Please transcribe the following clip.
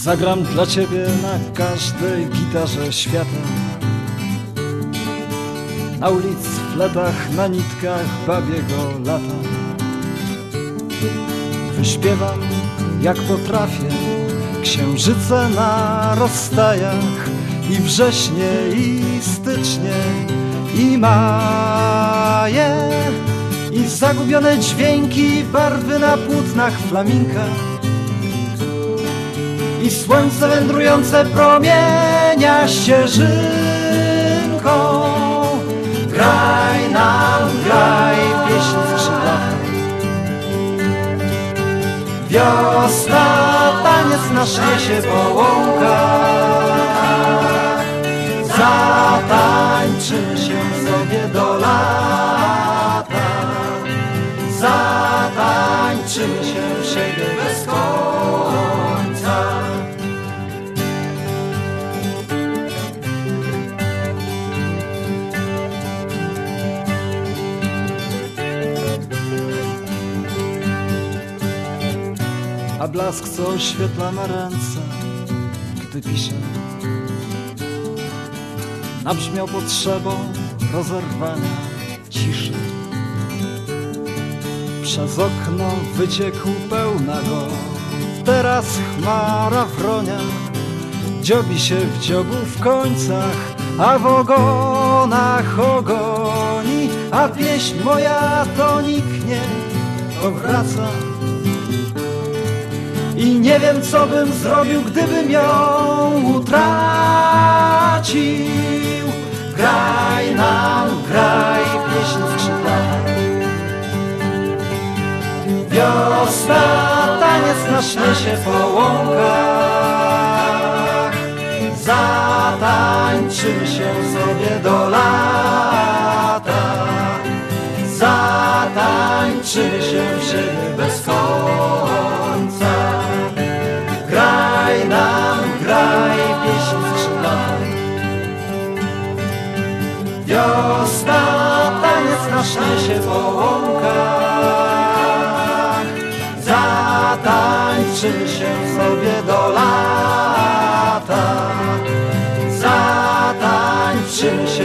Zagram dla ciebie na każdej gitarze świata. Na ulic, fletach, na nitkach babiego lata. Wyśpiewam jak potrafię. Księżyce na rozstajach I wrześnie, i stycznie, i maje I zagubione dźwięki, barwy na płótnach flaminka i słońce wędrujące promienia ścieżynką. Graj nam, graj pieśń skrzydlatą. Wiosna, taniec nasz niesie po. Zatańczymy się sobie do lata. Zatańczymy się w siebie bez końca. A blask, co oświetla ma ręce, gdy pisze. Nabrzmiał potrzebą rozerwania ciszy. Przez okno wyciekł pełna go, teraz chmara wronia. Dziobi się w dziobu w końcach, a w ogonach ogoni, a pieśń moja to niknie, powraca. I nie wiem, co bym zrobił, gdybym ją utracił. Graj nam, graj pieśń skrzydlatą. Wiosna, taniec nasz niesie po łąkach. Zatańczymy się sobie do lata. Zatańczymy się w siebie Wiosna, taniec nasz niesie po łąkach. Zatańczymy się sobie do lata. Zatańczymy się